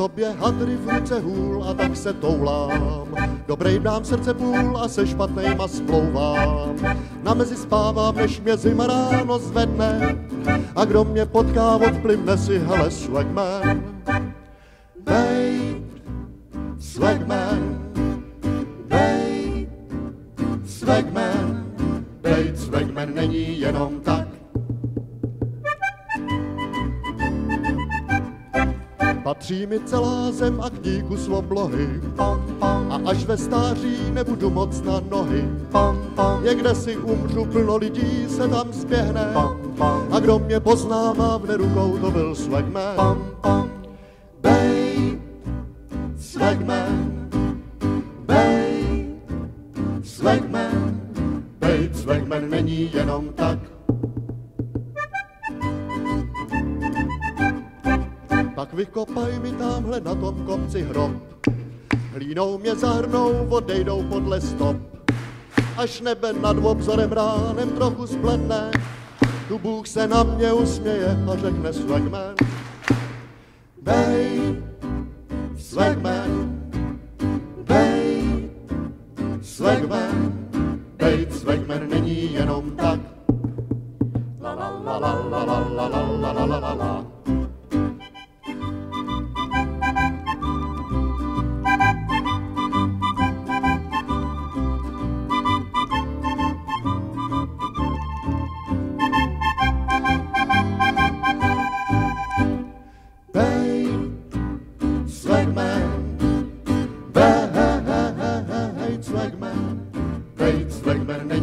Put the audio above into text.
sobě hadry v ruce hůl a tak se toulám. Dobrý dám srdce půl a se špatnejma splouvám. Na mezi spávám, než mě zima ráno zvedne a kdo mě potká, odplivne si, hele, swagman. Babe, swagman, babe, swagman, babe, swagman není jenom tak. Patří mi celá zem a k ní kus oblohy. A až ve stáří nebudu moc na nohy. Někde si umřu, plno lidí se tam spěhne. A kdo mě pozná, mávne rukou, to byl Swagman. Babe, Swagman, babe, Swagman, Swagman není jenom tak. Pak vykopaj mi tamhle na tom kopci hrob. Hlínou mě zahrnou, odejdou podle stop. Až nebe nad obzorem ránem trochu spletne, tu Bůh se na mě usměje a řekne swagman. Bej, swagman, bej, swagman, bejt swagman není jenom tak. La la la la la la la la la la la la like mine. Bites like man, Bites like mine.